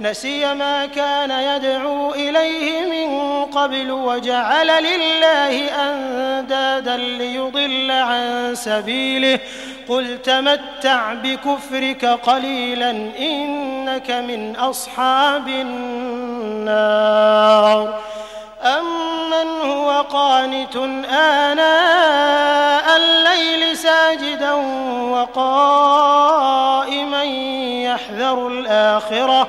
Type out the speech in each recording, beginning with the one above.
نسي ما كان يدعو إليه من قبل وجعل لله أندادا ليضل عن سبيله. قل تمتع بكفرك قليلا إنك من أصحاب النار. أمن هو قانت آناء الليل ساجدا وقائما يحذر الآخرة.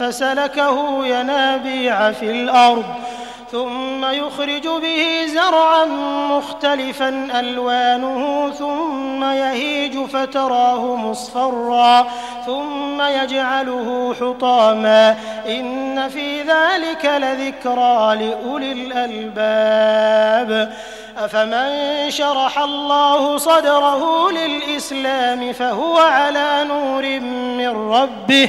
فسلكه ينابيع في الأرض ثم يخرج به زرعا مختلفا ألوانه ثم يهيج فتراه مصفرا ثم يجعله حطاما. إن في ذلك لذكرى لأولي الألباب. أفمن شرح الله صدره للإسلام فهو على نور من ربه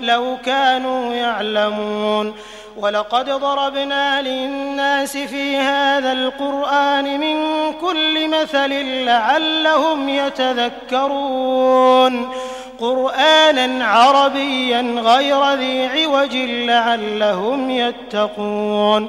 لو كانوا يعلمون. ولقد ضربنا للناس في هذا القرآن من كل مثل لعلهم يتذكرون. قرآنا عربيا غير ذي عوج لعلهم يتقون.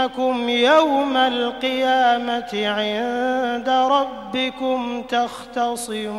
انكم يوم القيامة عند ربكم تختصمون.